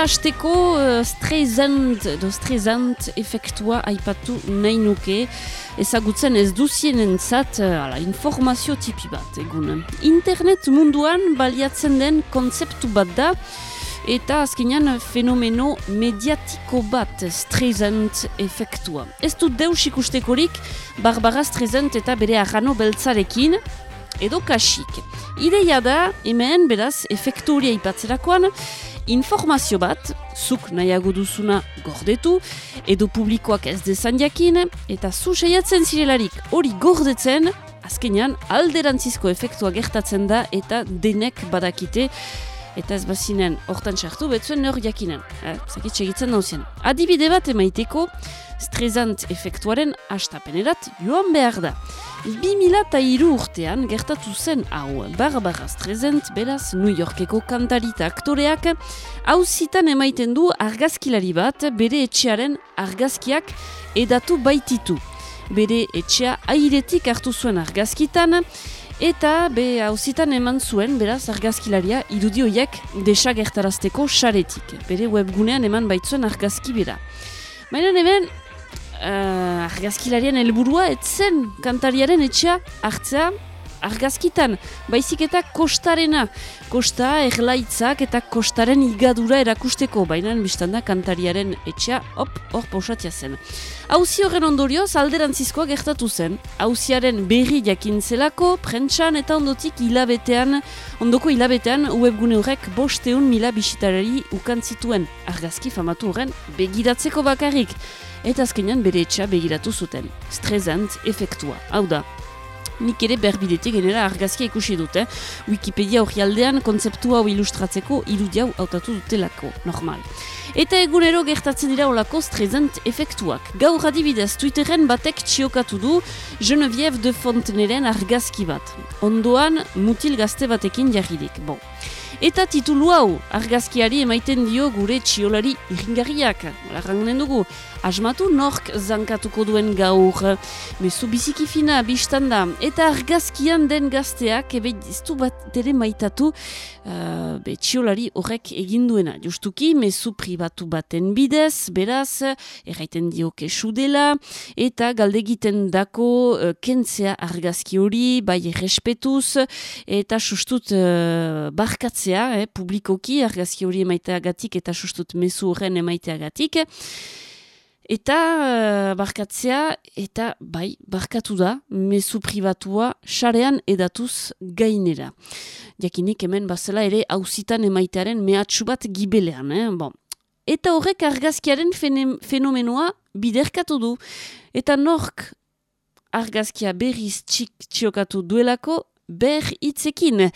Eta hasteko uh, strezant, do strezant efektua aipatu nahi nuke, ezagutzen ez duzien entzat, uh, informazio tipi bat, egun. Internet munduan baliatzen den kontzeptu bat da, eta azkenean fenomeno mediatiko bat strezant efektua. Ez du deus ikustekorik Barbara Strezant eta bere arrano beltzarekin, edo kasik. Ideia da, hemen, beraz, efektu hori aipatzerakoan, informazio bat, zuk nahiago duzuna gordetu, edo publikoak ez dezan jakin, eta zu saiatzen zirelarik hori gordetzen, azkenean alderantzizko efektua gertatzen da eta denek badakite eta ez bazinen hortan sartu betzuen nor jakinen. Eh, Zakit segitzen nauzien. Adibide bat emaiteko, strezant efektuaren astapenerat joan behar da. 2002 urtean gertatu zen hau Barbara Strezent beraz New Yorkeko kantarita aktoreak hauzitan emaiten du argazkilari bat bere etxearen argazkiak edatu baititu. Bere etxea airetik hartu zuen argazkitan, Eta be hauzitan eman zuen, beraz, argazkilaria irudioiek desagertarazteko xaretik. Bere webgunean eman baitzuen argazki bera. Baina hemen, argazkilarien helburua etzen kantariaren etxea hartzea argazkitan, baizik eta kostarena. Kosta, erlaitzak eta kostaren igadura erakusteko, baina biztanda kantariaren etxea, hop, hor pausatia zen. Hauzi horren ondorioz, alderantzizkoa gertatu zen. Hauziaren berri jakin zelako, prentsan eta ondotik hilabetean, ondoko hilabetean, webgune horrek bosteun mila bisitarari ukantzituen argazki famatu horren begiratzeko bakarrik. Eta azkenean bere etxea begiratu zuten. Strezant efektua. Hau da, nik ere berbidetik genera argazkia ikusi dute. Wikipedia hori aldean kontzeptu hau ilustratzeko irudi hau hautatu dutelako, normal. Eta egunero gertatzen dira olako strezant efektuak. Gaur adibidez, Twitteren batek txiokatu du Geneviève de Fonteneren argazki bat. Ondoan, mutil gazte batekin jarridik. Bon. Eta titulu hau, argazkiari emaiten dio gure txiolari irringarriak. Larrangunen dugu, asmatu nork zankatuko duen gaur. Mezu biziki fina, biztanda. Eta argazkian den gazteak, ebe iztu bat ere maitatu, uh, be txiolari horrek eginduena. Justuki, mezu pribatu baten bidez, beraz, erraiten dio kesu dela, eta galdegiten dako uh, kentzea argazki hori, bai errespetuz, eta sustut uh, barkatzea eh, publikoki, argazki hori emaiteagatik eta sustut mezu horren emaiteagatik. Eta uh, barkatzea, eta bai, barkatu da, mezu privatua xarean edatuz gainera. Jakinik hemen bazela ere hauzitan emaitearen mehatxu bat gibelean. Eh? Bon. Eta horrek argazkiaren fenomenoa biderkatu du. Eta nork argazkia berriz txik txiokatu duelako ber hitzekin.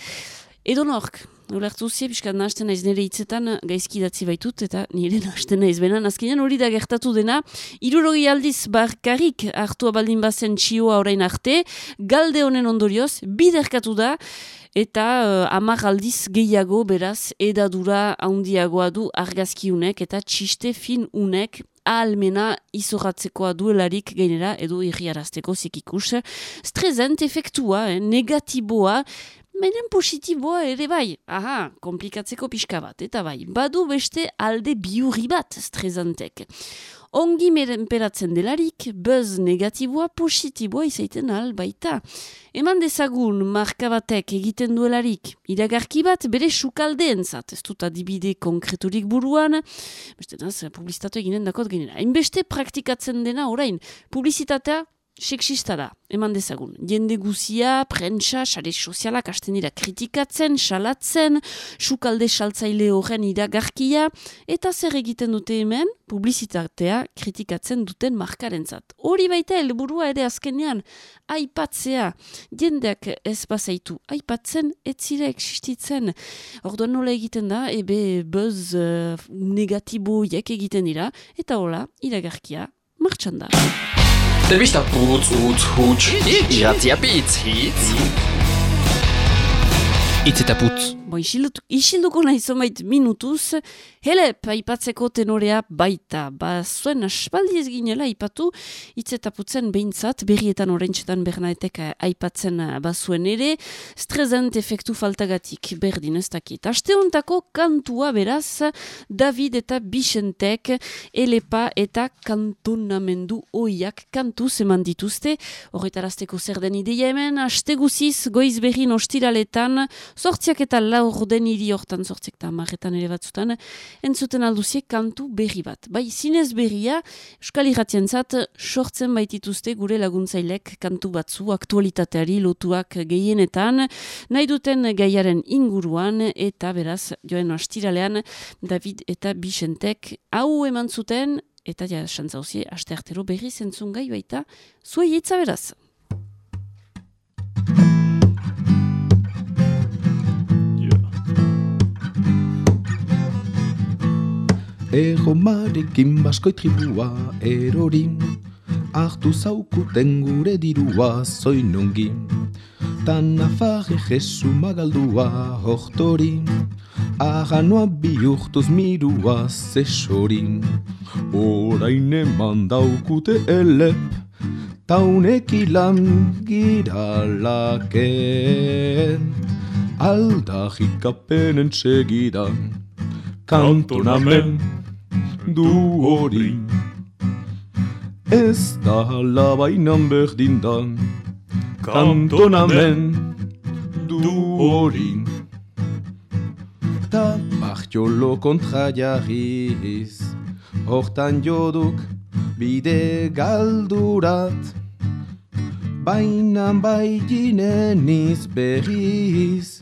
Edo nork, Ulertu zi, piskat nahazten naiz nire hitzetan gaizki datzi baitut, eta nire nahazten naiz benan. Azkenean hori da gertatu dena, irurogi aldiz barkarik hartua baldin bazen txioa orain arte, galde honen ondorioz, biderkatu da, eta uh, amar aldiz gehiago beraz, edadura handiagoa du argazkiunek, eta txiste fin unek, almena izoratzekoa duelarik gainera edo irriarazteko zikikus. Strezent efektua, eh, negatiboa, Menen positiboa ere bai, aha, komplikatzeko pixka bat, eta bai, badu beste alde biurri bat strezantek. Ongi merenperatzen delarik, buzz negatiboa positiboa izaiten al baita. Eman dezagun marka batek egiten duelarik, iragarki bat bere sukaldeen zat, ez dut adibide konkreturik buruan, beste naz, publizitatu eginen dakot genera. Hainbeste praktikatzen dena orain, publizitatea Sexista da, eman dezagun. Jende guzia, prentsa, sare sozialak hasten dira kritikatzen, salatzen, sukalde saltzaile horren iragarkia, eta zer egiten dute hemen, publizitatea kritikatzen duten markarentzat. Hori baita helburua ere azkenean, aipatzea, jendeak ez bazaitu, aipatzen, ez zira existitzen. Orduan nola egiten da, ebe buzz uh, negatiboiek egiten dira, eta hola, iragarkia, martxan da. Der bist der Putz, Utz, Hutsch, Hitz, Itz eta putz. Bo, isilduko nahi zomait minutuz, helep, aipatzeko tenorea baita. Ba, zuen aspaldi ez ginela, aipatu, itz eta putzen behintzat, berrietan orentxetan bernaetek aipatzen bazuen ere, strezant efektu faltagatik berdin ez dakit. Aste hontako kantua beraz, David eta Bixentek, elepa eta kantonamendu oiak kantu zeman dituzte, horretarazteko zer den ideia hemen, aste guziz, goiz berrin ostiraletan, sortziak eta laur den hiri hortan sortziak eta marretan ere batzutan, entzuten alduziek kantu berri bat. Bai, zinez berria, Euskal Irratien zat, sortzen baitituzte gure laguntzailek kantu batzu aktualitateari lotuak gehienetan, nahi duten gaiaren inguruan, eta beraz, joen astiralean, David eta Bisentek hau eman zuten, eta ja, xantzauzie, aste artero berri zentzun gai baita, zuei hitza beraz. Ego marekin baskoi tribua erorin Artu zaukuten gure dirua zoinongin Tan afare jesu magaldua hortorin Aganoa bihurtuz mirua zesorin. Orain eman daukute elep Taunek ilan giralaken. Aldahikapenen segidan Kantonamen du hori Ez da labainan berdindan Kantonamen du hori Ta partiolo kontra jarriz. Hortan joduk bide galdurat. Bainan bai ginen berriz.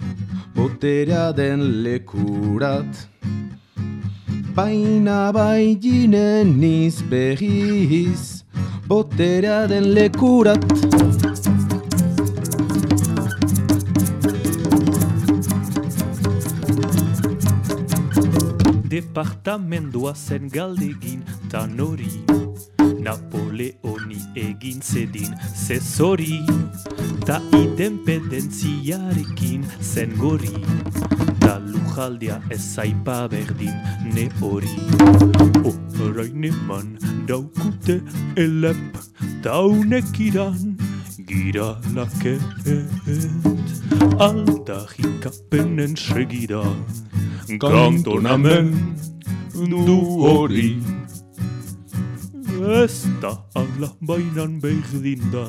Boterea den lekurat Baina bai ginen niz berriz Boterea den lekurat. Departamendua zen galdegin tan hori Napoleoni egin zedin zezori Ta idempedentziarekin zen gori Ta lujaldia ez zaipa berdin. Ne hori Horain eman daukute elep Taunek iran gira laket Aldahikapenen segidan Kantonamen du hori. Ez da ala bainan berdin da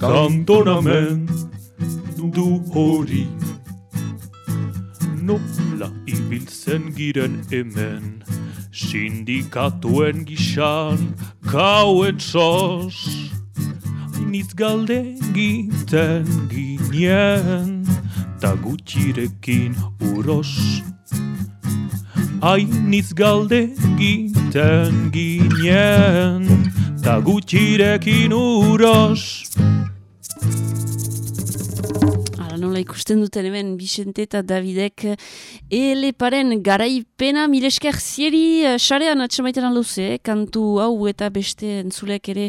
Kantonamen du hori Nola ibiltzen giren hemen Sindikatuen gixan kauen sos Nitz galde giten ginen Ta gutxirekin uros Hainitz galde giten ginen Ta gutxirekin uros nola ikusten duten hemen Bixente eta Davidek eleparen garaipena. Milesker zieri xarean atxamaiten alduze, kantu hau eta beste entzulek ere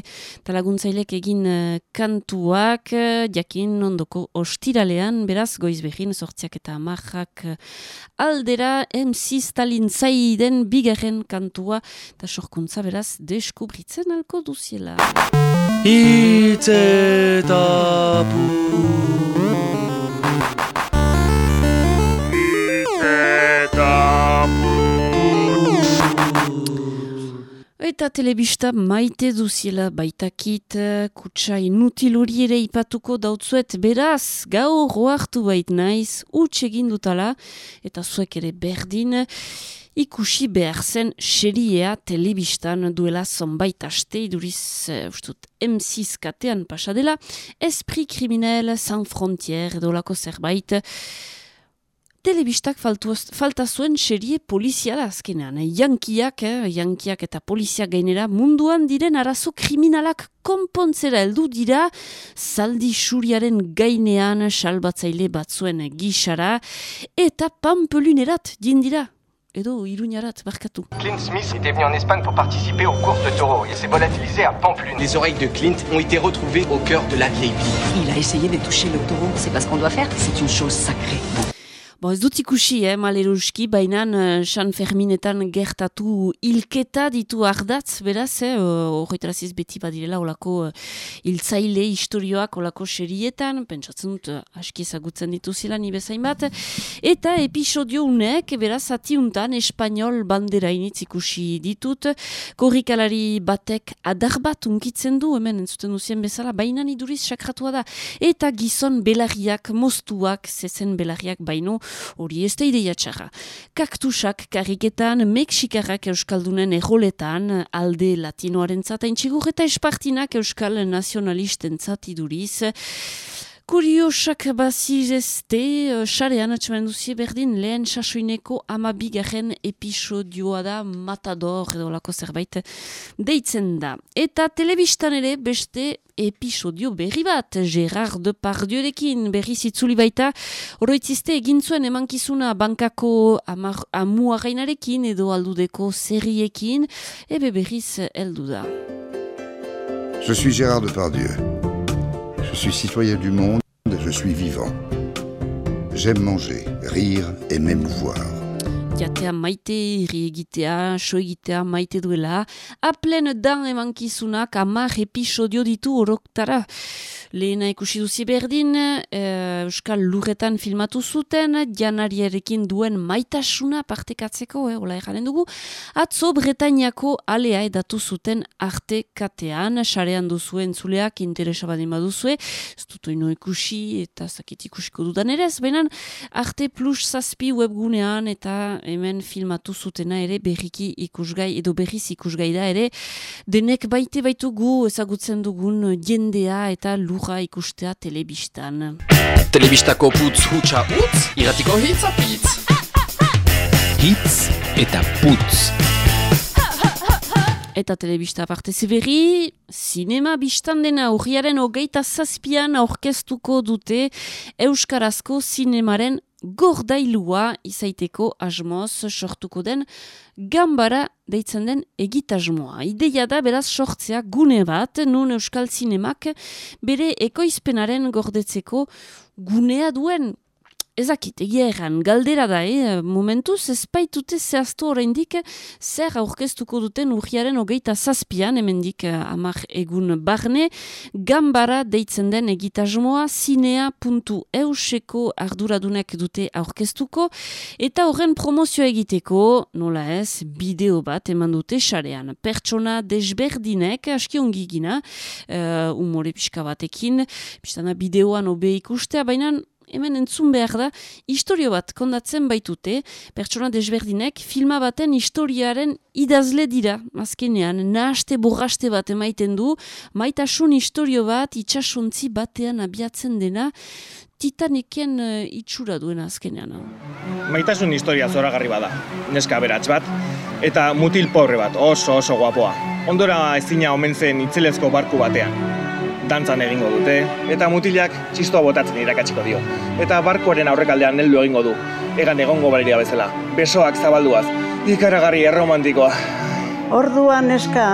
talaguntzailek egin eh, kantuak eh, jakin ondoko ostiralean, beraz goiz behin sortziak eta amarrak eh, aldera MC Stalin zaiden bigarren kantua eta sorkuntza beraz deskubritzen alko duziela. Itz eta Eta telebista maite duziela baitakit, eh, kutsa inutil hori ere ipatuko dautzuet. Beraz, gaur roartu bait naiz, huts egin dutala, eta zuek ere berdin, ikusi behar zen xeriea telebistan duela zonbait aste, iduriz, uh, ustut, M6 katean pasadela, Esprit Criminel, San Frontier, edolako zerbait, telebistak faltu, falta zuen serie poliziala azkenean. Jankiak, eh, jankiak eta poliziak gainera munduan diren arazo kriminalak konpontzera heldu dira zaldi xuriaren gainean salbatzaile batzuen gixara eta pampelunerat dindira. Edo iruñarat, barkatu. Clint Smith était venu en Espagne pour participer aux courses de taureaux et s'est volatilisé à Pampelune. Les oreilles de Clint ont été retrouvées au cœur de la vieille ville. Il a essayé de toucher le taureau. C'est pas ce qu'on doit faire. C'est une chose sacrée. Bo, ez dut ikusi, eh, maleruski, baina uh, San Ferminetan gertatu hilketa ditu ardatz, beraz, eh, horretaraziz beti badirela olako uh, hiltzaile historioak olako serietan, pentsatzen dut, uh, aski ezagutzen ditu zila ni bezain bat, eta episodio unek, beraz, atiuntan, espanol bandera initz ikusi ditut, korrikalari batek adar bat unkitzen du, hemen entzuten duzien bezala, baina iduriz sakratua da, eta gizon belarriak, moztuak, zezen belarriak baino, hori ez da ideia txarra. Kaktusak kariketan, Mexikarrak Euskaldunen erroletan, alde latinoaren zatain txigur eta espartinak Euskal nazionalisten zatiduriz. Kuriosak bazirezte, xarean uh, atxemen duzie berdin, lehen sasoineko amabigaren episodioa da Matador edo lako zerbait deitzen da. Eta telebistan ere beste episodio berri bat, Gerard Depardieurekin berri zitzuli baita, oroitzizte egin zuen emankizuna bankako amuagainarekin edo aldudeko zerriekin, ebe berriz heldu da. Je suis Gérard Depardieu. Je suis citoyen du monde, je suis vivant. J'aime manger, rire et m'émouvoir. Jatea maite, irri egitea, so egitea maite duela, aplen dan emankizunak amar episodio ditu oroktara. Lehena ikusi duzi berdin, e, Euskal Lurretan filmatu zuten, janariarekin duen maitasuna partekatzeko, eh, ola erraren dugu, atzo Bretainiako alea edatu zuten arte katean, sarean duzuen zuleak interesa badin baduzue, ez dut ino ikusi eta zakit ikusiko dudan ere, benan arte plus zazpi webgunean eta hemen filmatu zutena ere berriki ikusgai edo berriz ikusgai da ere denek baite baitugu ezagutzen dugun jendea eta lurra ikustea telebistan. Telebistako putz hutsa utz, iratiko hitz apitz. Hitz eta putz. Eta telebista parte zeberri, sinema biztan dena urriaren hogeita zazpian aurkeztuko dute Euskarazko sinemaren gordailua izaiteko asmoz sortuko den gambara deitzen den egitasmoa. Ideia da beraz sortzea gune bat, nun Euskal Zinemak bere ekoizpenaren gordetzeko gunea duen Ezakit, egia erran, galdera da, eh? momentuz ez baitute zehaztu oraindik zer aurkeztuko duten urriaren hogeita zazpian, hemendik eh, amak egun barne, gambara deitzen den egitasmoa, zinea.euseko arduradunek dute aurkeztuko, eta horren promozioa egiteko, nola ez, bideo bat eman dute xarean. Pertsona desberdinek, aski ongi gina, uh, umore pixka batekin, bideoan obe ikustea, baina hemen entzun behar da, historio bat kondatzen baitute, pertsona desberdinek, filma baten historiaren idazle dira, azkenean, nahaste borraste bat emaiten du, maitasun historio bat, itxasuntzi batean abiatzen dena, titaniken uh, itxura duena azkenean. Maitasun historia zoragarri bada, neska beratz bat, eta mutil pobre bat, oso oso guapoa. Ondora ezina omen zen itzelezko barku batean dantzan egingo dute, eta mutilak txistoa botatzen irakatsiko dio. Eta barkoaren aurrekaldean heldu egingo du, egan egongo baleria bezala, besoak zabalduaz, ikaragarri erromantikoa. Orduan eska,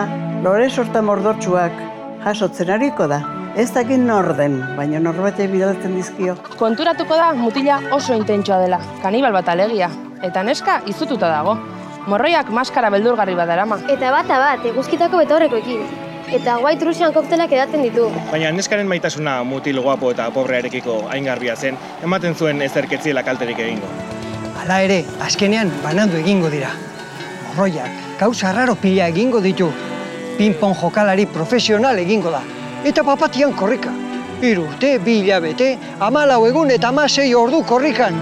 lore sorta mordotxuak jasotzen hariko da. Ez dakit norden, baina norbate bidaltzen dizkio. Konturatuko da mutila oso intentsua dela, kanibal bat alegia, eta neska izututa dago. Morroiak maskara beldurgarri bat darama. Eta bata bat, eguzkitako betaurrekoekin eta White Russian koktelak edaten ditu. Baina neskaren maitasuna mutil guapo eta pobrearekiko aingarbia zen, ematen zuen ezerketziela kalterik egingo. Hala ere, azkenean banandu egingo dira. Morroiak, gauza raro pila egingo ditu. Pinpon jokalari profesional egingo da. Eta papatian korrika. Hiru urte, bi hilabete, amalau egun eta amasei ordu korrikan.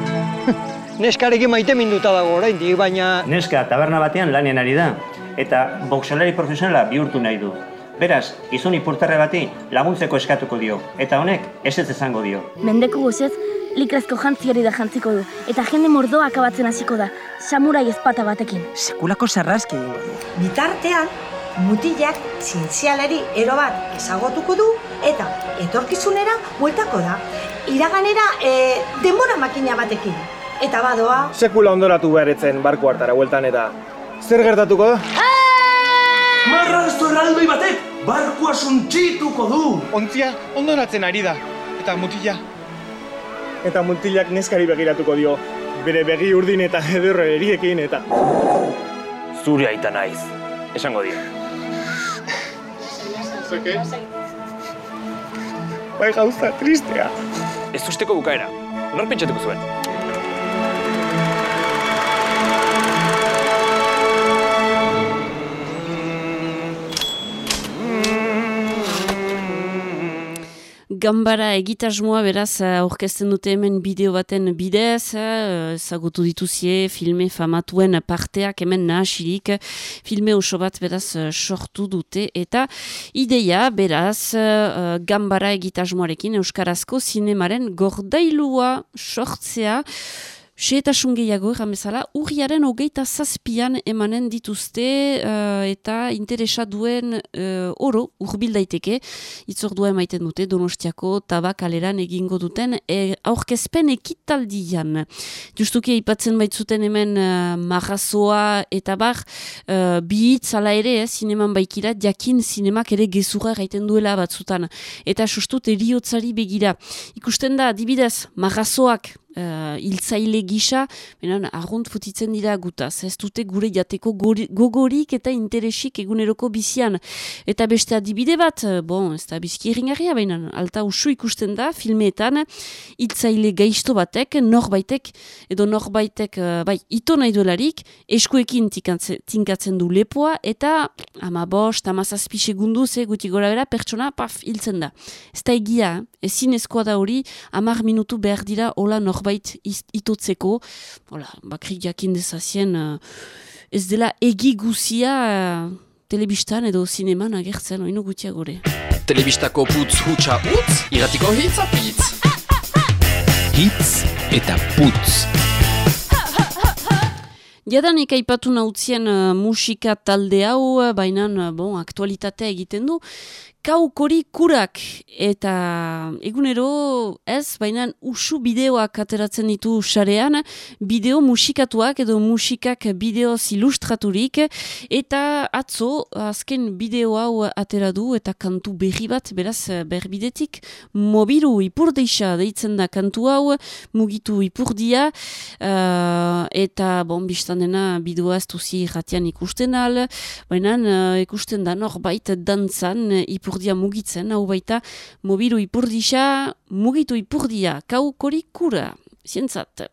Neskarekin maite minduta dago oraindik, baina... Neska taberna batean lanien ari da, eta boxolari profesionala bihurtu nahi du. Beraz, gizon ipurtarre bati laguntzeko eskatuko dio, eta honek ez ez izango dio. Mendeko gozez, likrazko jantziari da jantziko du, eta jende mordoa akabatzen hasiko da, samurai ezpata batekin. Sekulako sarrazki egingo du. Bitartean, mutilak zientzialari ero bat ezagotuko du, eta etorkizunera bueltako da. Iraganera e, denbora makina batekin. Eta badoa... Sekula ondoratu beharetzen barku hartara bueltan eta... Zer gertatuko da? Marra zorraldoi batek barkua suntxituko du! Ontzia ondoratzen ari da, eta mutila. Eta mutilak neskari begiratuko dio, bere begi urdin eta ederro eriekin eta... Zure aita naiz, esango dira. Zeke? Bai gauza tristea. Ez usteko bukaera, nor pentsatuko zuen? Gambara egitasmoa beraz eh, aurkezten dute hemen bideo baten bidez, eh, ezagutu dituzie filme famatuen parteak hemen nahasirik, filme oso bat beraz eh, sortu dute. Eta ideia beraz Gambara egitasmoarekin Euskarazko zinemaren gordailua sortzea, Seetasun gehiago egan bezala, urriaren hogeita zazpian emanen dituzte uh, eta interesa duen uh, oro urbil daiteke, itzordua emaiten dute Donostiako tabakaleran egingo duten e, aurkezpen ekitaldian. Justuki aipatzen baitzuten hemen uh, marrazoa eta bar, uh, bihitz ala ere, eh, zineman baikira, jakin zinemak ere gezurra gaiten duela batzutan. Eta sustut eriotzari begira. Ikusten da, dibidez, marrazoak, uh, iltzaile gisa, benen, argunt futitzen dira gutaz, ez dute gure jateko gogorik eta interesik eguneroko bizian. Eta beste adibide bat, eh, bon, ez da bizki erringarria, baina alta usu ikusten da, filmeetan, iltzaile gaizto batek, norbaitek, edo norbaitek, uh, bai, ito nahi duelarik, eskuekin tinkatzen du lepoa, eta ama bost, ama zazpi segundu, ze guti gora bera, pertsona, paf, hiltzen da. Ez da egia, ezin ezkoa da hori, amar minutu behar dira, hola norbait zerbait itotzeko, hola, bakrik jakin dezazien, uh, ez dela egi guzia uh, telebistan edo zineman agertzen, oinu gutia gore. Telebistako putz hutsa utz, iratiko hitz apitz. Hitz eta putz. Jadanik aipatu nautzien uh, musika talde hau, baina bon, aktualitatea egiten du kaukori kurak. Eta egunero ez, baina usu bideoak ateratzen ditu sarean, bideo musikatuak edo musikak bideo ilustraturik. Eta atzo azken bideo hau atera du eta kantu berri bat beraz berbidetik mobiru ipurdeixa deitzen da kantu hau mugitu ipurdia. Uh, eta bon biztan dena bideoa ez duzi ratian ikusten al baina uh, ikusten da norbait dantzan ipur ipurdia mugitzen, hau baita mobiru ipurdisa, mugitu ipurdia, kau korikura, zientzat.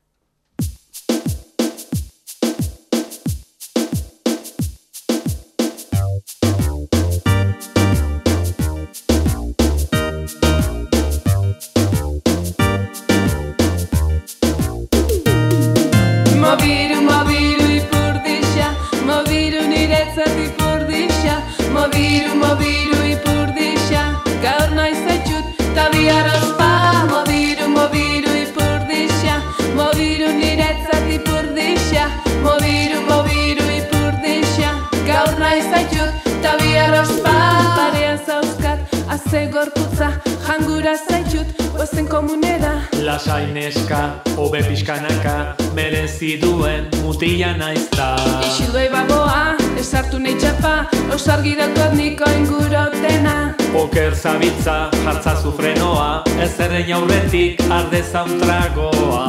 Lasai neska, obe pixkanaka Merezi duen mutila naizta Ixildoi bagoa, esartu nahi txapa Osargi daukat niko ingurotena Oker zabitza, jartza zufrenoa Ez errein aurretik, arde zauntragoa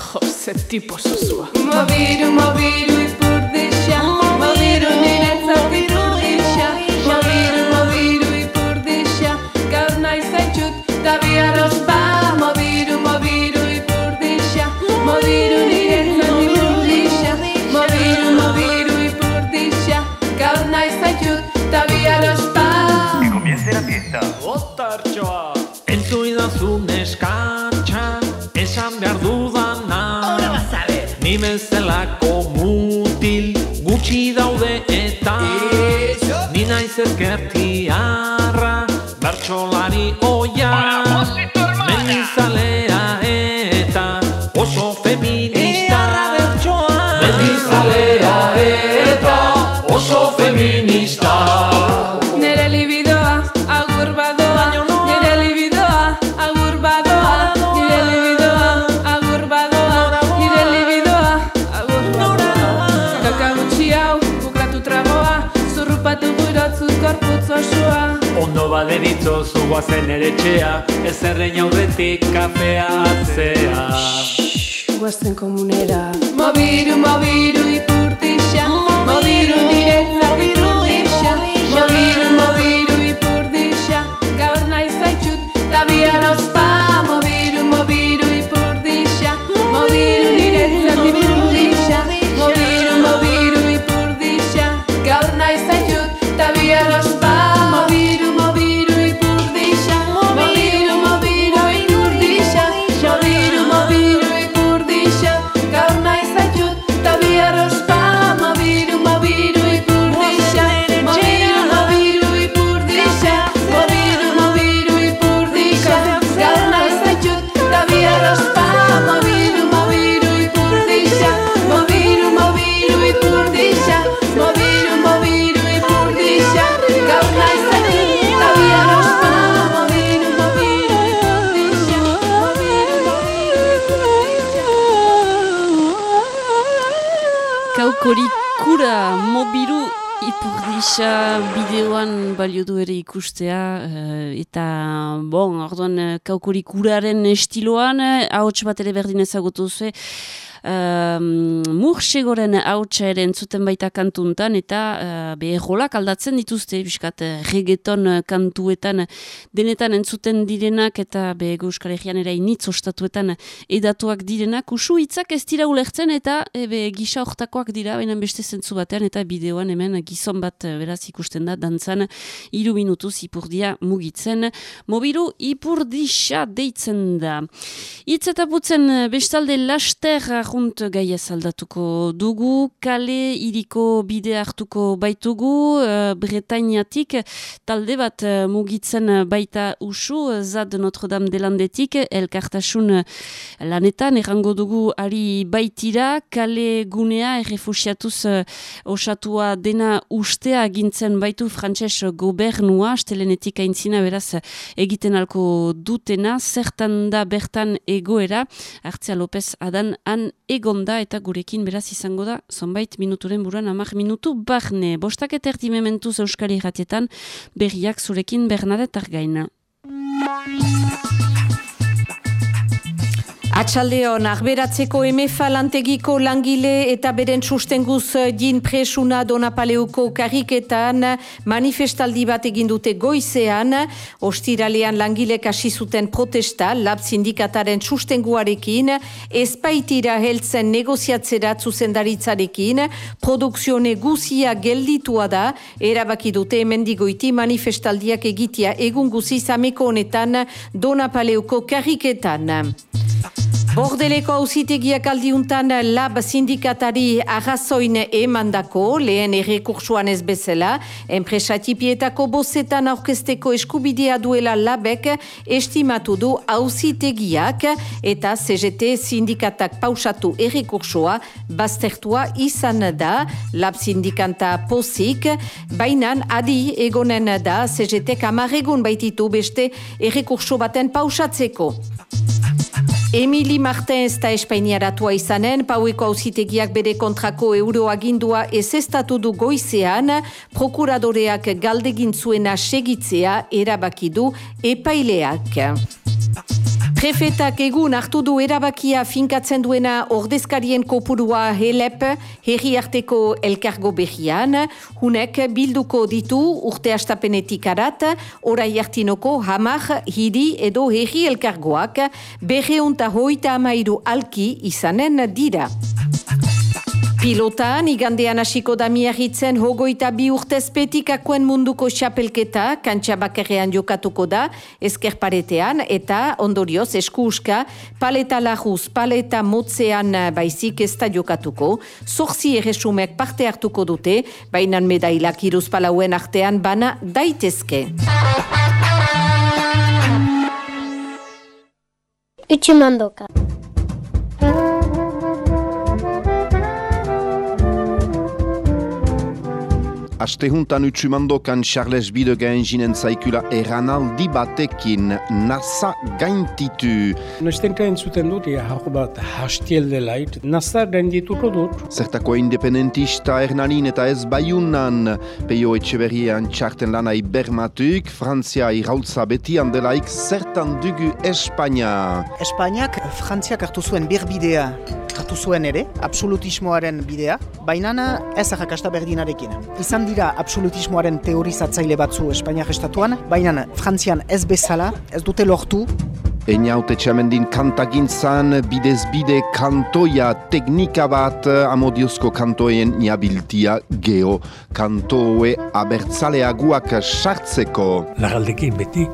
Jose tipo zuzua Mobiru, mobiru zelako mutil, gutxi daude eta. Ni naiz ezkertiarra, bertxolari oia. Mendizalea eta oso feminista. Mendizalea zuguazen ere txea Ez errein aurretik kafea atzea. Guazten komunera. Mobiru, mobiru ipurdixa Mobiru niretzat balio du ere ikustea eh, eta bon, orduan eh, kaukori kuraren estiloan eh, ahots bat ere berdin ezagutu zuen Um, mursegoren hautsa ere entzuten baita kantuntan eta uh, be rolak aldatzen dituzte biskat uh, reggaeton uh, kantuetan denetan entzuten direnak eta be Euskal Herrian ere initz ostatuetan edatuak direnak. Usu hitzak ez dira ulertzen eta e, be, gisa hortakoak dira baina beste zentzu batean eta bideoan hemen gizon bat uh, beraz ikusten da dantzan iru minutuz ipurdia mugitzen. Mobiru ipurdisa deitzen da. Hitz eta putzen uh, bestalde laster arrunt gaia aldatuko dugu, kale iriko bide hartuko baitugu, uh, Bretainiatik, talde bat uh, mugitzen baita usu, zad Notre Dame de Landetik, elkartasun lanetan, errango dugu ari baitira, kale gunea, errefusiatuz osatua dena ustea gintzen baitu frantses gobernua, astelenetik aintzina beraz egiten alko dutena, zertan da bertan egoera, Artzia López Adan han egonda eta gurekin beraz izango da zonbait minuturen buruan amak minutu barne. Bostak eterdi mementuz Euskari ratietan berriak zurekin Bernadetar gaina. Atxaldeon, arberatzeko emefa lantegiko langile eta beren sustenguz jin presuna donapaleuko kariketan manifestaldi bat egin dute goizean, ostiralean langilek hasi zuten protesta, lab sindikataren sustenguarekin, ezpaitira heltzen negoziatzera zuzendaritzarekin, produkzione guzia gelditua da, erabaki dute emendigoiti manifestaldiak egitea egun guzi zameko honetan donapaleuko kariketan. Bordeleko hausitegiak aldiuntan lab sindikatari arrazoin emandako, lehen errekursuan ez bezala, enpresatipietako bozetan aurkesteko eskubidea duela labek estimatu du hausitegiak eta CGT sindikatak pausatu errekursua baztertua izan da lab sindikanta pozik, bainan adi egonen da CGT kamaregun baititu beste errekursu baten pausatzeko. Emili Martens eta Espainiaratua izanen, paueko hausitegiak bere kontrako euroagindua ez estatu du goizean, prokuradoreak galdegin zuena segitzea erabaki du epaileak. Prefetak egun hartu du erabakia finkatzen duena ordezkarien kopurua helep herri arteko elkargo behian, hunek bilduko ditu urte astapenetik arat, orai hartinoko hamar hidi edo herri elkargoak berreunta hoita amairu alki izanen dira. Pilotan, igandean hasiko da miarritzen hogoita bi urtez petikakoen munduko xapelketa, kantxa bakarrean jokatuko da, eskerparetean, eta ondorioz eskuuska, paleta lajuz, paleta motzean baizik ez da jokatuko, zorzi erresumek parte hartuko dute, bainan medailak iruz palauen artean bana daitezke. Utsumandoka. Astehuntan utsumandokan Charles Bidegen jinen zaikula eranaldi batekin NASA gaintitu. Noiztenka entzuten dut, ja, hau bat hastiel delait, NASA gaindituko dut. Zertako independentista Hernalin eta ez baiunan, peio etxeberian txarten lanai bermatuk, Frantzia irautza betian delaik zertan dugu Espainia. Espainiak Frantziak hartu zuen birbidea hartu zuen ere, absolutismoaren bidea, baina ez ahakasta berdinarekin. Izan dira absolutismoaren teorizatzaile batzu Espainiak estatuan, baina Frantzian ez bezala, ez dute lortu, Eina haute txamendin kantagintzan, bidez bide kantoia teknika bat amodiozko kantoien niabiltia geo kantoe abertzaleaguak sartzeko. Lagaldekin beti,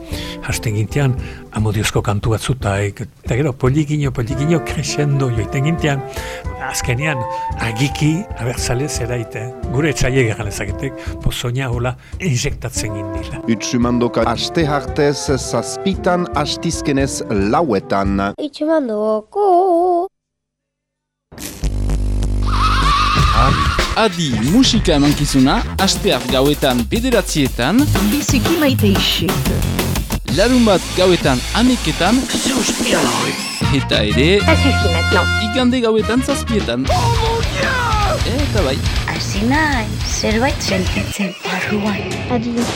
hasten gintian amodiozko kantu bat zutaik, eta gero poligino, poligino crescendo joiten gintian, azkenean agiki abertzale zeraite. Gure etxaile geran ezagetek, pozonia hola injektatzen gindila. Utsumandoka aste hartez zazpitan astizkenez lauetan. Itxemandoko! Adi musika emankizuna, asteak gauetan bederatzietan, Biziki maite isik. Larun bat gauetan aneketan, eta ere, igande gauetan zazpietan. Eta bai. Hasi nahi, zerbait sentitzen barruan. Adio.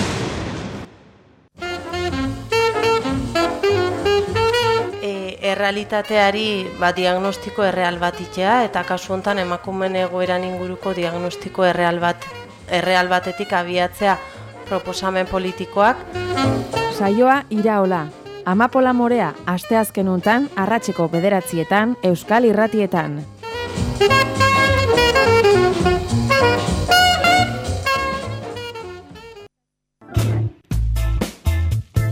e, errealitateari ba, diagnostiko erreal bat itea, eta kasu hontan emakumeen egoeran inguruko diagnostiko erreal bat erreal batetik abiatzea proposamen politikoak. Saioa iraola. Amapola morea asteazken untan arratseko bederatzietan Euskal Irratietan.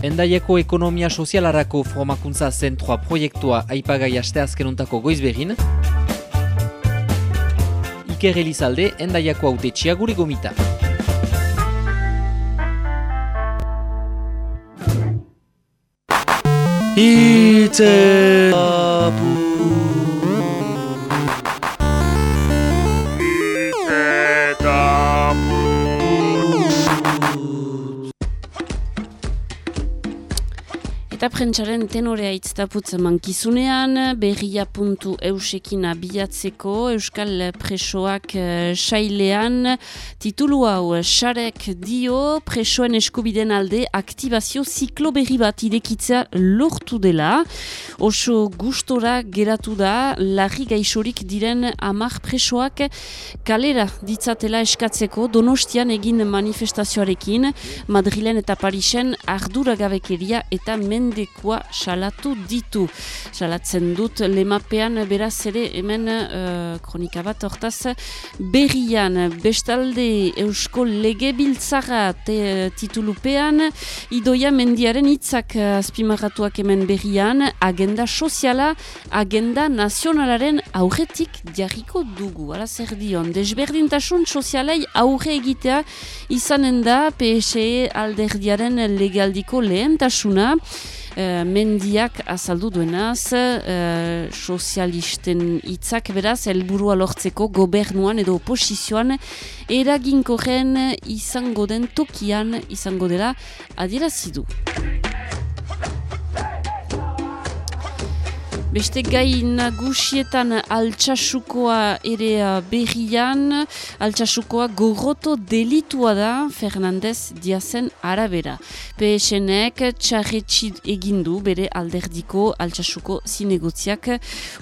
Endaiako ekonomia sozialarako formakuntza zentroa proiektua aipagai asteazken untako goizbegin. Iker Elizalde, Endaiako autetxia gure gomita. 你在哪不？Eta prentsaren tenorea itztaputz mankizunean, berria puntu eusekin abiatzeko, Euskal presoak eh, sailean, titulu hau, sarek dio, presoen eskubiden alde, aktibazio ziklo berri bat irekitzea lortu dela, oso gustora geratu da, larri gaixorik diren amar presoak kalera ditzatela eskatzeko, donostian egin manifestazioarekin, Madrilen eta Parisen arduragabekeria eta mendekoa salatu ditu. Salatzen dut lemapean beraz ere hemen uh, kronika bat hortaz berrian bestalde Eusko Legebiltzara te, titulupean idoia mendiaren hitzak uh, azpimarratuak hemen berrian agenda soziala, agenda nazionalaren aurretik jarriko dugu. Ala zer dion, desberdintasun sozialei aurre egitea izanen da PSE alderdiaren legaldiko lehentasuna, Uh, mendiak azaldu duenaz, uh, sozialisten hitzak beraz, helburua lortzeko gobernuan edo oposizioan eraginkorren izango den tokian izango dela adierazidu. Beste gai nagusietan altxasukoa ere berrian, altxasukoa gorroto delitua da Fernandez Diazen arabera. PSNek txarretxi egindu bere alderdiko altxasuko zinegotziak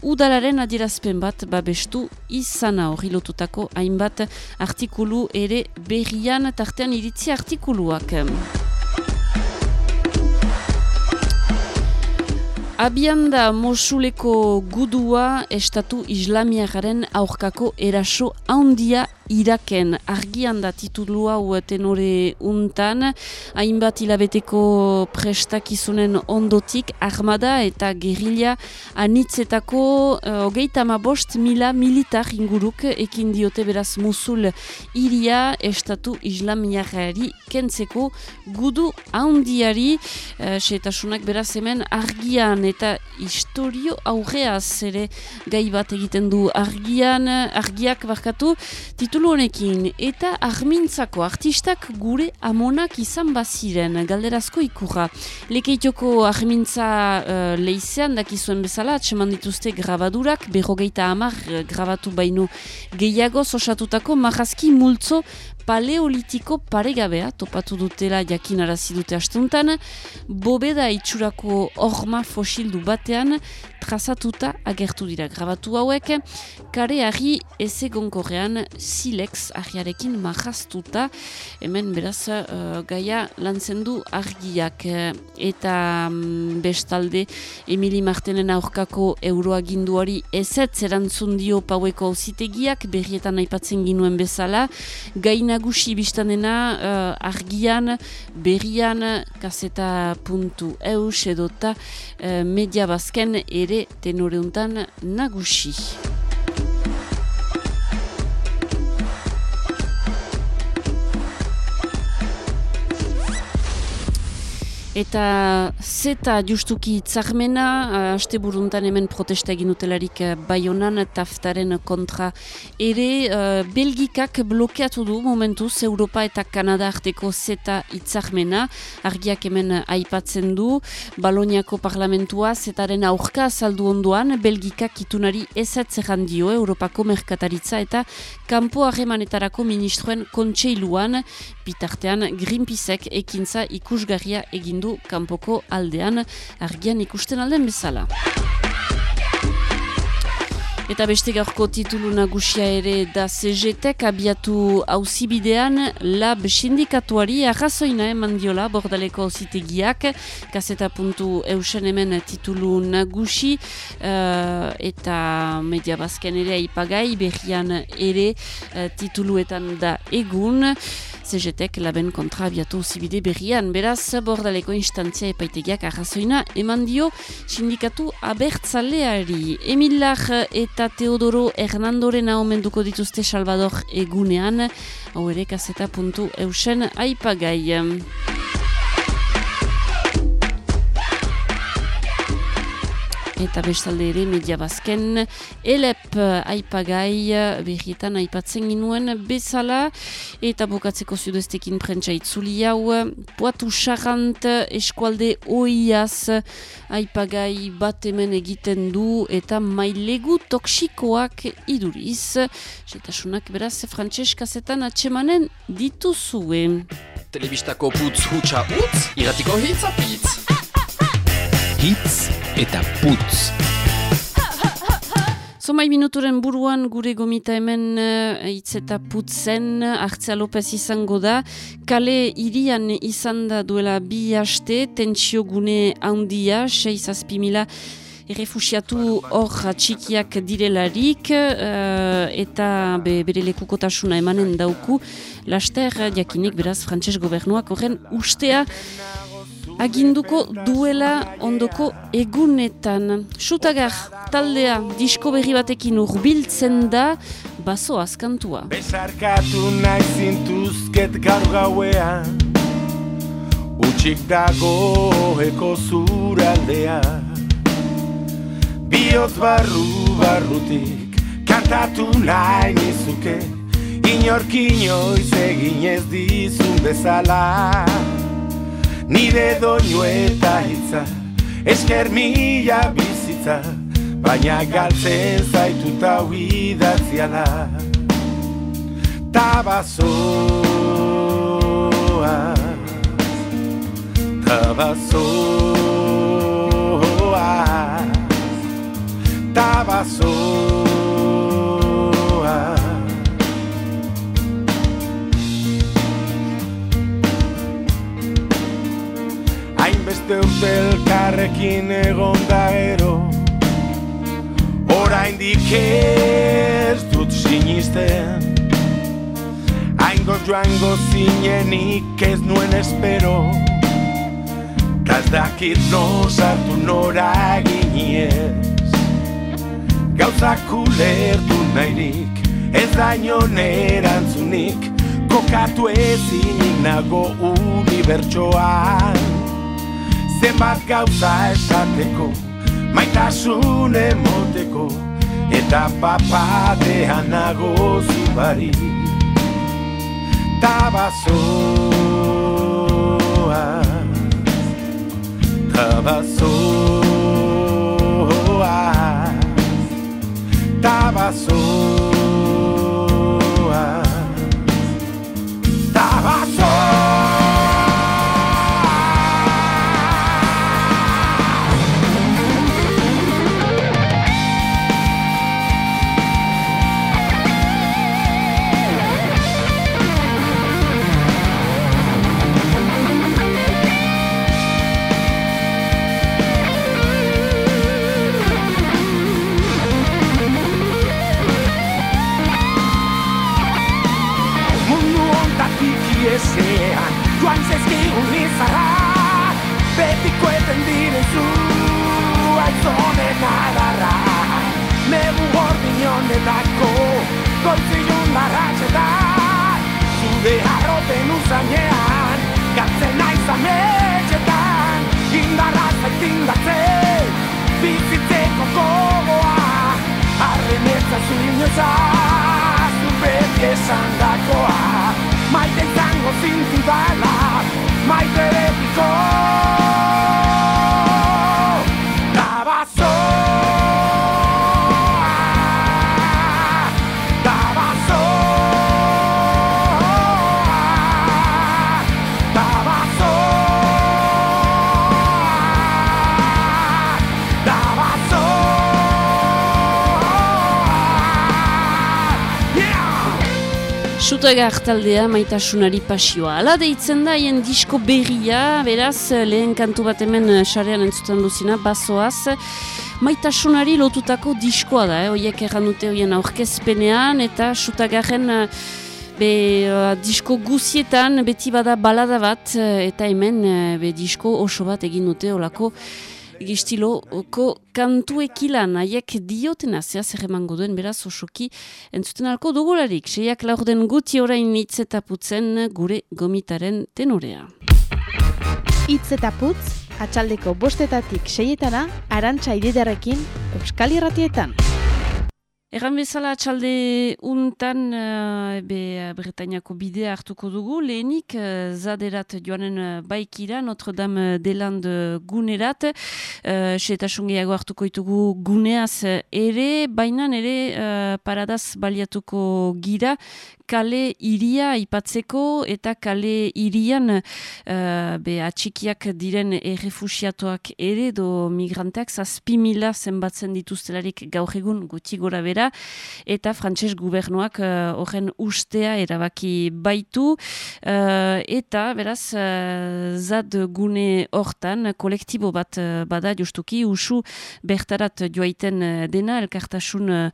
udalaren adierazpen bat babestu izana hori lotutako hainbat artikulu ere berrian tartean iritzi artikuluak. Abian da Mosuleko gudua estatu islamiagaren aurkako eraso handia Iraken argian da titulu hau tenore untan, hainbat hilabeteko prestakizunen ondotik armada eta gerila anitzetako uh, hogeita bost mila militar inguruk ekin diote beraz Mosul iria estatu islamiagari kentzeko gudu handiari. Uh, setasunak beraz hemen argian eta historio aurreaz ere gai bat egiten du argian, argiak barkatu, titu titulu honekin eta armintzako artistak gure amonak izan baziren galderazko ikurra. Lekeitoko armintza uh, leizean dakizuen bezala atseman dituzte grabadurak berrogeita hamar uh, grabatu baino gehiago osatutako marrazki multzo paleolitiko paregabea topatu dutela jakinarazi dute astuntan, bobeda itxurako orma fosildu batean trazatuta agertu dira grabatu hauek, kare argi ezegonkorrean silex argiarekin marrastuta, hemen beraz uh, gaia lantzen du argiak. Eta um, bestalde Emili Martenen aurkako euroaginduari ezetz erantzun dio paueko zitegiak berrietan aipatzen ginuen bezala, gaina nagusi biztanena uh, argian, berrian, kaseta puntu eus edota uh, media bazken ere tenoreuntan nagusi. Eta zeta justuki itzarmena, haste buruntan hemen protesta egin utelarik uh, baionan taftaren kontra. Ere, uh, Belgikak blokeatu du momentuz Europa eta Kanada arteko zeta itzarmena. Argiak hemen aipatzen du, Baloniako parlamentua zetaren aurka saldu onduan, Belgikak itunari ezatzeran dio Europako merkataritza eta kanpo harremanetarako ministroen kontseiluan, bitartean Greenpeaceek ekintza ikusgarria egindu kanpoko aldean argian ikusten alden bezala. Eta beste gaurko titulu nagusia ere da CGTek abiatu hauzibidean lab sindikatuari arrazoina eman diola bordaleko hauzitegiak kaseta puntu eusen hemen titulu nagusi uh, eta media bazken ere aipagai berrian ere uh, tituluetan da egun CGTek laben kontra abiatu zibide berrian. Beraz, bordaleko instantzia epaitegiak arrazoina eman dio sindikatu abertzaleari. Emilar eta Teodoro Hernandoren omenduko dituzte Salvador egunean, hau ere kaseta puntu eusen aipagai. Eta bestalde ere media bazken. Elep aipagai berrietan aipatzen ginuen bezala. Eta bokatzeko zudestekin prentsa itzuli hau poatu charrant eskualde oiaz aipagai bat hemen egiten du eta mailegu toksikoak iduriz. Jetasunak beraz frantseskazetan atsemanen dituzue. Telebistako putz hutsa utz, iratiko hitz apitz. Hitz eta putz. Zomai minuturen buruan gure gomita hemen uh, hitz eta putzen Artzea Lopez izango da. Kale irian izan da duela bi haste, tentsio gune handia, 6 mila errefusiatu hor txikiak direlarik uh, eta be, bere lekukotasuna emanen dauku. Laster, jakinik beraz, frantses gobernuak horren ustea aginduko duela ondoko egunetan. Sutagar, taldea, disko berri batekin urbiltzen da, baso azkantua. Besarkatu nahi zintuzket gaur gauean, utxik dago eko zuraldea. Bioz barru barrutik, kantatu nahi nizuke, inorkinoiz egin ez dizun bezala. Nire doinu eta hitza. Esker mila bizitza Baina galtzen zaituta huidatzia da. Tabazoa Tabazoa Tabazoa Hainbeste urte elkarrekin egon da ero. Horain ez dut sinisten. Aingo joango zinenik ez nuen espero. Kazdakit no sartu nora giniez Gauzak ulertu nahirik Ez daño nerantzunik. Kokatu ezinik nago unibertsoan zenbat gauza esateko maitasun emoteko eta papadean nago zu bari. Tabazoa Tabazoa Tabazoa honetako goizilun larratxetan zude arroten uzainean gartzen naiz ametxetan. Indarra zaitindatzen bizitzeko gogoa. Arren etzazu inozazu beti esan dakoa Sutagar taldea maitasunari pasioa. Ala deitzen da hien disko berria, beraz, lehen kantu bat hemen eh, sarean entzuten duzina, bazoaz. Maitasunari lotutako diskoa da, eh? oiek erran dute hoien aurkezpenean, eta sutagarren eh, be, eh, disko guzietan beti bada balada bat, eta hemen be, disko oso bat egin dute olako gistiloko kantuekilan haiek diotena zea zer emango duen beraz osoki entzuten alko dugularik. Seiak laurden guti orain hitz eta putzen gure gomitaren tenorea. Itz eta putz, atxaldeko bostetatik seietana, arantxa ididarekin, Euskal Irratietan. Erran bezala atxalde untan uh, be, Bretainiako bidea hartuko dugu, lehenik uh, zaderat joanen baikira Notre Dame de Land gunerat, uh, seetasun gehiago hartuko ditugu guneaz ere, baina ere uh, paradaz baliatuko gira, kale iria aipatzeko eta kale irian uh, be atxikiak diren errefusiatuak ere do migranteak zazpi mila zenbatzen dituztelarik gaur egun gutxi gora bera. Eta frantses gubernuak uh, horren ustea erabaki baitu. Uh, eta beraz uh, zad gune hortan kolektibo bat uh, bada justuki. Usu bertarat joaiten uh, dena elkartasun uh,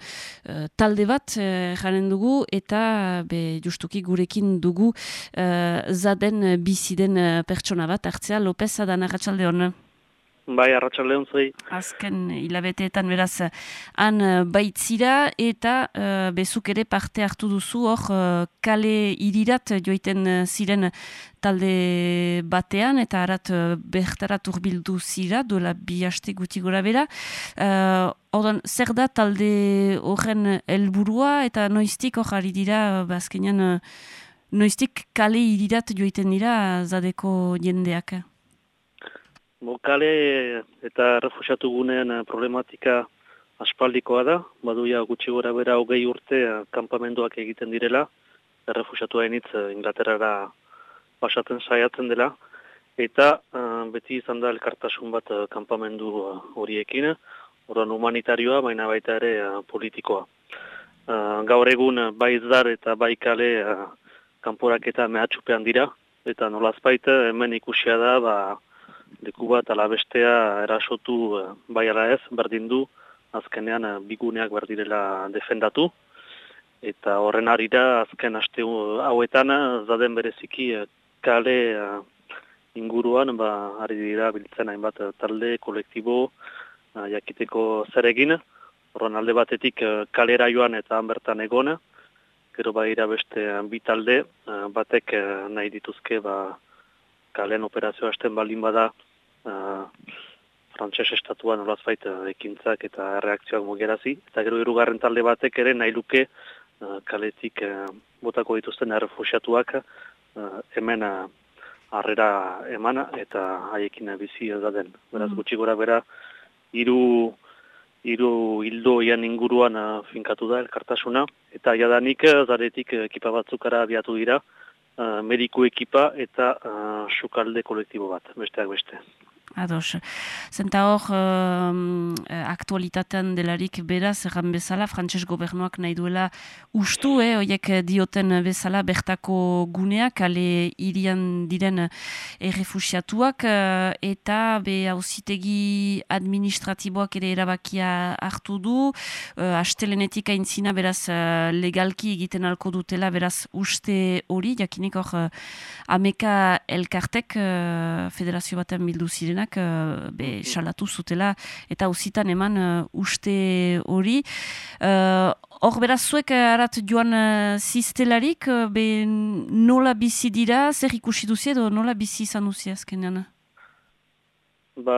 talde bat uh, janen dugu. Eta be, justuki gurekin dugu uh, zaden biziden uh, pertsona bat hartzea Lopez Adan Arratxalde hona. Bai, arratsalde zuei. Azken hilabeteetan beraz han baitzira eta uh, bezuk ere parte hartu duzu hor uh, kale irirat joiten ziren talde batean eta arat uh, bertarat urbildu zira duela bi haste guti gora bera. Uh, Ordan, zer da talde horren helburua eta noiztik hor ari dira bazkenean uh, noiztik kale irirat joiten dira zadeko jendeak? Bokale eta refusiatu gunean problematika aspaldikoa da, baduia gutxi gora bera hogei urte kanpamenduak egiten direla, errefusiatu hainitz Inglaterrara pasatzen saiatzen dela, eta beti izan da elkartasun bat kanpamendu horiekin, orduan humanitarioa, baina baita ere politikoa. Gaur egun bai zdar eta bai kale kanporak eta mehatxupean dira, eta nolazpait hemen ikusia da, ba, leku bat alabestea erasotu bai ala ez, berdin du, azkenean biguneak berdirela defendatu, eta horren arira azken aste hauetan zaden bereziki kale inguruan ba, ari dira biltzen hainbat talde, kolektibo, jakiteko zer egin, horren alde batetik kalera joan eta han bertan egon, gero baira beste bi talde, batek nahi dituzke ba, kalen operazioa hasten baldin bada uh, frantses estatuan olazbait uh, ekintzak eta reakzioak mogerazi. Eta gero irugarren talde batek ere nahi luke uh, kaletik uh, botako dituzten errefusiatuak uh, hemen uh, harrera emana eta haiekin bizi da den. Beraz, Mhm. gutxi gora bera, hiru hiru hildo ian inguruan uh, finkatu da elkartasuna, eta jadanik uh, zaretik uh, ekipa batzukara abiatu dira, uh, mediku ekipa eta uh, sukalde kolektibo bat, besteak beste. Ados. Zenta hor, um, aktualitatean delarik beraz, erran bezala, frantses gobernuak nahi duela ustu, eh, oiek dioten bezala bertako guneak, ale irian diren errefusiatuak, eh, eta be hauzitegi administratiboak ere erabakia hartu du, uh, astelenetik aintzina beraz eh, legalki egiten alko dutela, beraz uste hori, jakinik hor, ameka elkartek uh, federazio baten bildu zirenak, uh, be, salatu zutela, eta auzitan eman uh, uste hori. Uh, Hor, beraz, zuek arat joan uh, ziztelarik, uh, be nola bizi dira, zer ikusi duzi edo nola bizi izan duzi azkenean? Ba,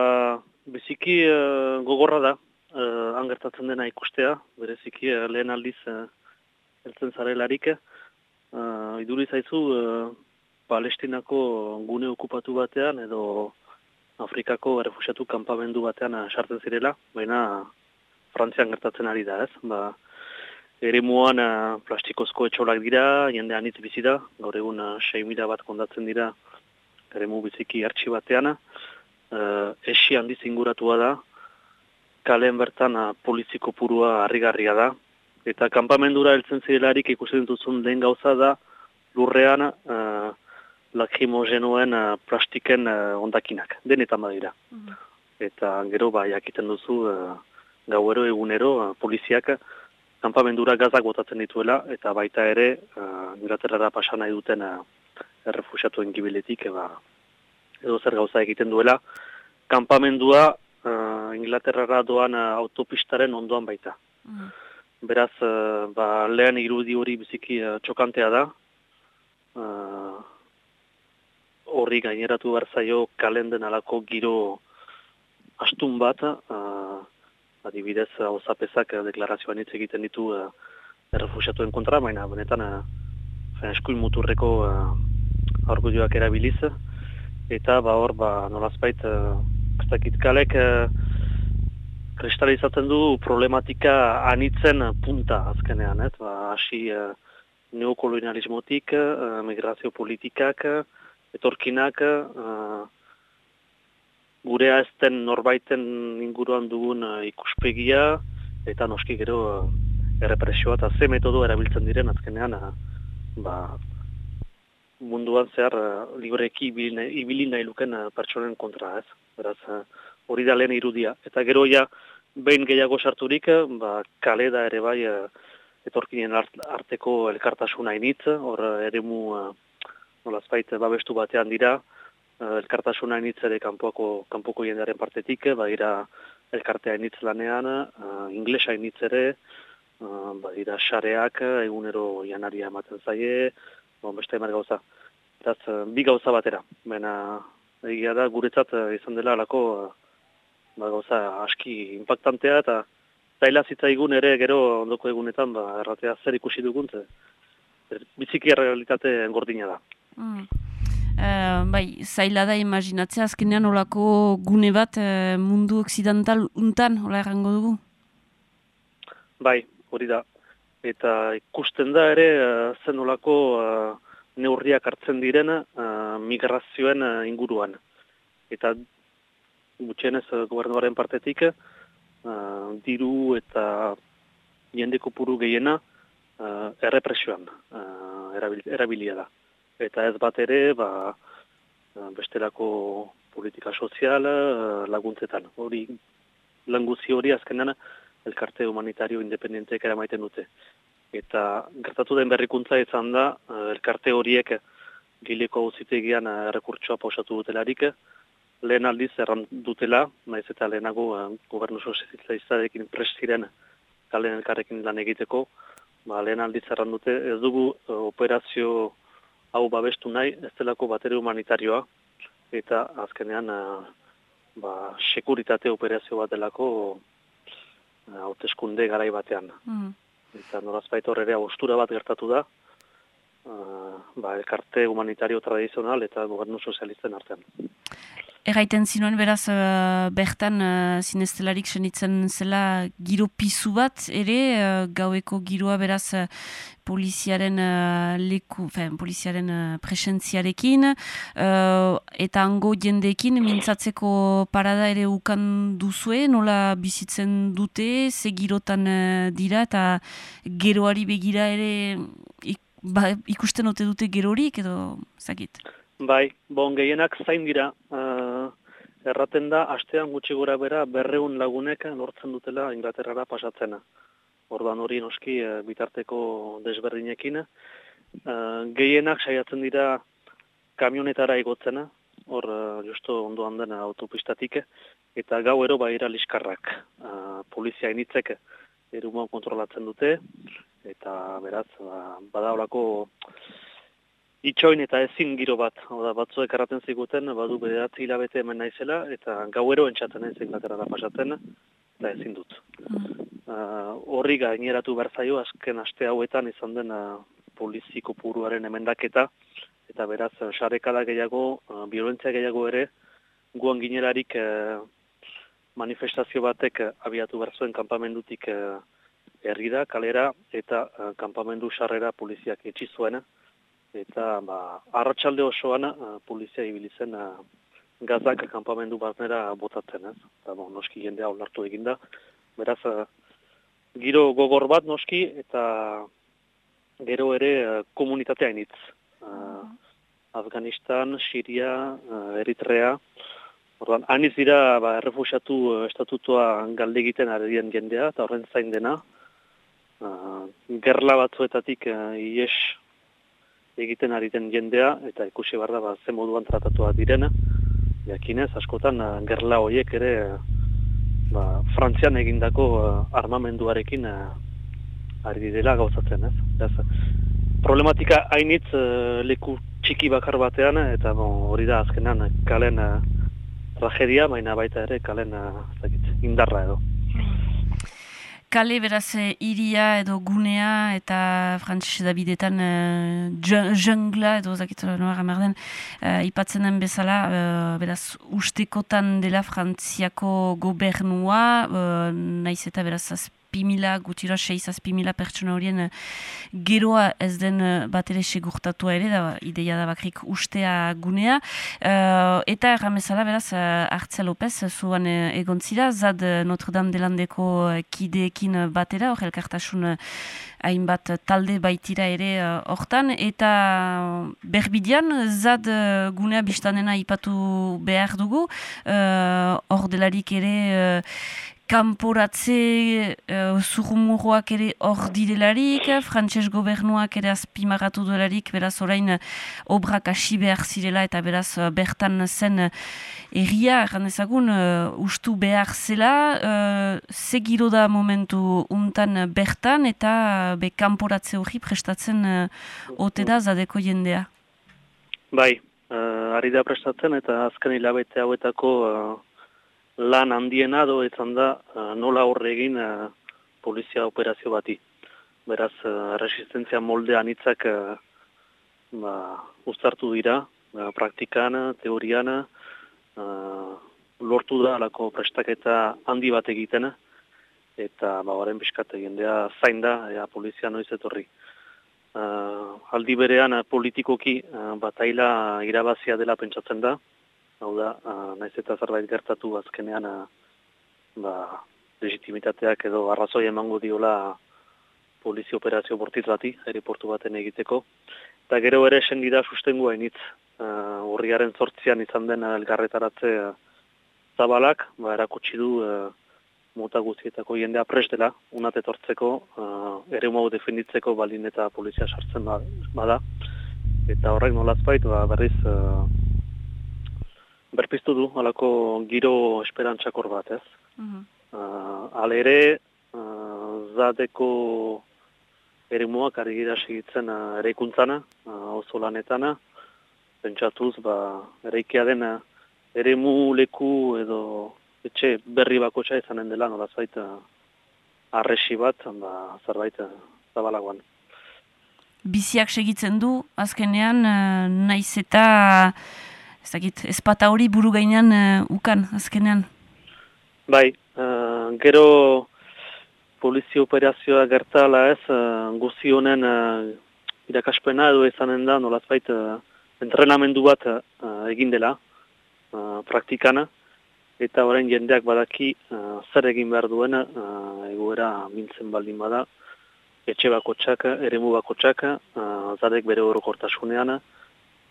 biziki uh, gogorra da, uh, angertatzen dena ikustea, bereziki uh, lehen aldiz uh, eltzen zarelarik. Uh, iduri zaizu, uh, Palestinako gune okupatu batean edo Afrikako errefusiatu kanpamendu batean sartzen zirela, baina Frantzian gertatzen ari da ez. Ba, ere muan uh, plastikozko etxolak dira, jende anitz bizi da, gaur egun uh, 6.000 bat kondatzen dira eremu biziki hartxi batean, uh, esi handiz inguratua da, kalen bertan uh, poliziko purua harrigarria da, eta kanpamendura heltzen zirelarik ikusten dutuzun den gauza da, lurrean uh, lakrimogenoen uh, plastiken uh, ondakinak, denetan badira. Eta gero ba, jakiten duzu uh, gauero egunero uh, poliziak kanpamendura gazak botatzen dituela, eta baita ere uh, Inglaterrara pasa nahi duten uh, errefusiatuen gibiletik, ba, edo zer gauza egiten duela, kanpamendua uh, Inglaterrara doan uh, autopistaren ondoan baita. Beraz, uh, ba, lehen irudi hori biziki uh, txokantea da, uh, horri gaineratu behar zaio kalenden alako giro astun bat, uh, adibidez, osapezak uh, deklarazioan hitz egiten ditu uh, errefusiatuen kontra, baina benetan uh, eskuin muturreko uh, argudioak erabiliz, eta ba hor, ba, nolazbait, uh, ez dakit kalek, uh, kristalizatzen du problematika anitzen punta azkenean, ez? Ba, hasi uh, neokolonialismotik, uh, migrazio politikak, etorkinak, uh, gurea ezten norbaiten inguruan dugun uh, ikuspegia, eta noski gero uh, errepresioa eta ze metodo erabiltzen diren azkenean, uh, ba, munduan zehar uh, libreki ibili nahi- luken uh, pertsonen kontra, ez? Beraz, uh, hori da lehen irudia. Eta gero ja, behin gehiago sarturik, ba, kale da ere bai etorkinen art- arteko elkartasuna initz, hor eremu nolazbait uh, babestu batean dira, uh, elkartasuna initz ere kanpoko, jendearen partetik, uh, badira elkartea initz lanean, uh, inglesa initz ere, uh, badira xareak, egunero janaria ematen zaie, bon, beste emer gauza. Beraz, uh, bi gauza batera. Baina, egia da, guretzat izan dela alako ba, gauza aski impactantea eta zaila zitzaigun ere gero ondoko egunetan ba, erratea zer ikusi dugun, biziki realitate gordina da. Eh, bai, zaila da imaginatzea azkenean olako gune bat eh, mundu occidental untan, hola errango dugu? Bai, hori da. Eta ikusten da ere uh, zen olako uh, neurriak hartzen diren uh, migrazioen uh, inguruan. Eta gutxienez uh, gobernuaren partetik uh, diru eta jende kopuru gehiena uh, errepresioan uh, erabil, erabilia da. Eta ez bat ere, ba, bestelako politika sozial uh, laguntzetan. Hori, lan guzti hori azkenean elkarte humanitario independenteek eramaiten dute. Eta gertatu den berrikuntza izan da, eh, elkarte horiek gileko auzitegian eh, errekurtsoa pausatu dutelarik, lehen aldiz erran dutela, naiz eta lehenago eh, gobernu sozialistarekin prestiren kalen elkarrekin lan egiteko, ba, lehen aldiz erran dute, ez dugu eh, operazio hau babestu nahi, ez delako batere humanitarioa, eta azkenean eh, ba, sekuritate operazio bat delako eh, hauteskunde garai batean. Mm. eta norazbait hor ere bat gertatu da, uh, ba, elkarte humanitario tradizional eta gobernu sozialisten artean. Erraiten zinuen beraz uh, bertan uh, zinestelarik senitzen zela giro pizu bat ere uh, gaueko giroa beraz uh, poliziaren uh, leku, fen, poliziaren uh, presentziarekin uh, eta hango jendeekin mintzatzeko parada ere ukan duzue, nola bizitzen dute, ze girotan uh, dira eta geroari begira ere ik, ba, ikusten ote dute gerorik edo zakit? Bai, bon, gehienak zain dira, uh, erraten da, astean gutxi gora bera berreun lagunek lortzen dutela Inglaterrara pasatzena. Ordan hori noski uh, bitarteko desberdinekin. Uh, gehienak saiatzen dira kamionetara igotzena, hor uh, justo ondoan dena autopistatik, eta gau ero baira liskarrak. Uh, polizia initzek eruma kontrolatzen dute, eta beraz, ba, badaolako itxoin eta ezin giro bat, oda, batzuek erraten ziguten, badu bederatzi hilabete hemen naizela, eta gauero entxaten ez Inglaterra pasatzen, eta ezin dut. Uh, horri gaineratu berzaio, azken aste hauetan izan den uh, poliziko puruaren emendaketa, eta beraz, sarekada gehiago, uh, violentzia gehiago ere, guan ginerarik uh, manifestazio batek uh, abiatu berzuen kanpamendutik uh, herri kalera, eta uh, kanpamendu sarrera poliziak etxi zuena, eta ba, arratsalde osoan uh, polizia ibili zen uh, gazak kanpamendu batnera botatzen, ez? Eta bon, noski jendea olartu eginda. Beraz, uh, giro gogor bat noski eta gero ere uh, komunitatea initz. Uh, Afganistan, Siria, uh, Eritrea, Ordan, aniz dira, ba, errefusiatu estatutua galde egiten aredian jendea, eta horren zain dena. Uh, gerla batzuetatik uh, ies egiten ari den jendea, eta ikusi barra ba, ze moduan tratatua direna, jakinez, askotan uh, gerla horiek ere ba, Frantzian egindako uh, armamenduarekin ari direla gauzatzen, ez? ez problematika hainitz leku txiki bakar batean, eta hori da azkenan kalen tragedia, baina baita ere kalen uh, indarra edo kale beraz iria edo gunea eta frantzese da bidetan uh, jungla edo zakitu noa gamerden uh, ipatzen den bezala uh, beraz ustekotan dela frantziako gobernua uh, naiz eta beraz mila, gutira seizazpi mila pertsona horien eh, geroa ez den eh, bat ere segurtatua ere, da, ideia da bakrik ustea gunea. Uh, eta erramezala beraz, Artzia López, zuan uh, egon zira, zad Notre Dame de Landeko kideekin batera, hor elkartasun hainbat talde baitira ere hortan, eta berbidian, zad gunea biztanena ipatu behar dugu, hor uh, delarik ere kanporatze uh, ere hor direlarik, frantses gobernuak ere azpimagatu delarik, beraz orain obrak hasi behar zirela eta beraz bertan zen erria, ezagun, uh, ustu behar zela, uh, segiro da momentu untan bertan eta be kanporatze hori prestatzen uh, ote da zadeko jendea? Bai, uh, ari da prestatzen eta azken hilabete hauetako uh, lan handiena do etzan da uh, nola horre egin uh, polizia operazio bati. Beraz, uh, resistentzia moldean hitzak ba, uztartu dira, uh, praktikan, teorian, uh, lortu da alako prestaketa handi bat egiten, eta ba, baren biskate jendea zain da, ea polizia noiz etorri. Uh, aldi berean politikoki bataila irabazia dela pentsatzen da, hau da, uh, naiz eta zerbait gertatu azkenean uh, ba, legitimitateak edo arrazoi emango diola polizio operazio bortitz bati, aeroportu baten egiteko. Eta gero ere esen dira sustengoa initz, uh, urriaren zortzian izan den elgarretaratze uh, zabalak, ba, erakutsi du uh, mota guztietako jendea pres dela, unat etortzeko, uh, ere umau defenditzeko balin eta polizia sartzen ba, bada. Eta horrek nolazpait, ba, berriz, uh, berpiztu du, alako giro esperantzakor bat, ez? Mm -hmm. uh, ale ere, uh, zadeko ere muak ari gira segitzen uh, ere ikuntzana, uh, oso lanetana, pentsatuz, ba, ere ikia dena, ere leku edo etxe berri bako izanen dela, nola zaita arresi bat, ba, zerbait eh, zabalagoan. Biziak segitzen du, azkenean, uh, naiz eta ez dakit, ezpata hori buru gainean uh, ukan, azkenean. Bai, uh, gero polizio operazioa gertala ez, uh, guzi honen uh, irakaspena edo izanen da, nolazbait, uh, entrenamendu bat uh, egin dela, uh, praktikana, eta orain jendeak badaki uh, zer egin behar duena, uh, egoera mintzen baldin bada, etxe bako txaka, eremu bako txaka, uh, zadek bere orokortasunean,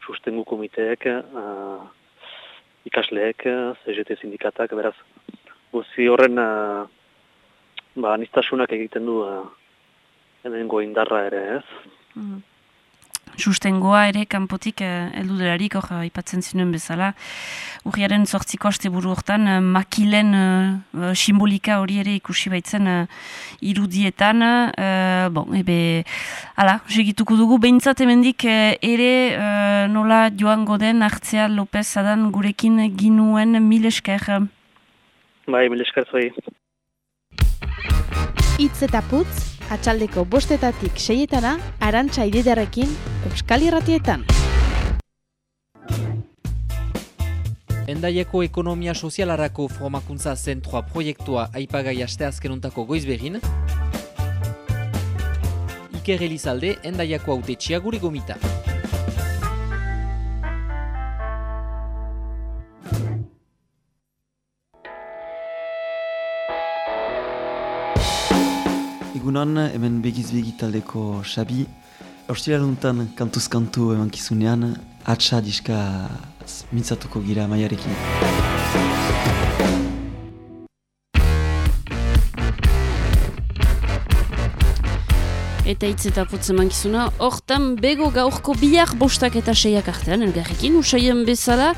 sustengu komiteek, uh, ikasleek, CGT sindikatak, beraz, guzi horren uh, ba, niztasunak egiten du uh, hemen indarra ere, ez? Mm. Sustengoa ere kanpotik uh, eldu delarik, hor, ipatzen zinuen bezala. Urriaren zortziko aste buru hortan, uh, makilen uh, simbolika hori ere ikusi baitzen uh, irudietan. Uh, bon, ebe, ala, segituko dugu, behintzat emendik uh, ere uh, nola joango den hartzea López Adan gurekin ginuen mil esker. Bai, mil esker zuei. Itz eta putz, atxaldeko bostetatik seietana, arantxa ididarekin, Euskal Irratietan. Endaieko ekonomia sozialarako formakuntza zentroa proiektua aipagai asteazkenuntako goiz behin. Iker Elizalde, Endaiako haute txiaguri gomita. Egunon, hemen begiz-begi taldeko Xabi. Austriaruntan kantuz-kantu eman kizunean, atxa diska mintzatuko gira maiarekin. Eta hitz eta putz emankizuna, hortan bego gaurko bihar bostak eta seiak artean, elgarrekin, usaien bezala,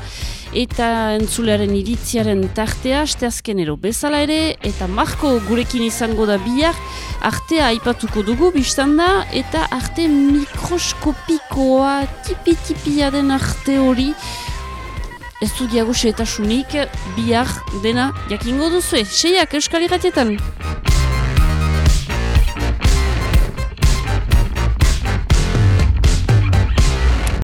eta entzulearen iritziaren tartea, asteazkenero bezala ere, eta marko gurekin izango da bihar, artea aipatuko dugu, biztanda, eta arte mikroskopikoa, tipi-tipia den arte hori, ez du diago eta sunik, bihar dena jakingo duzu, seiak euskal irratietan.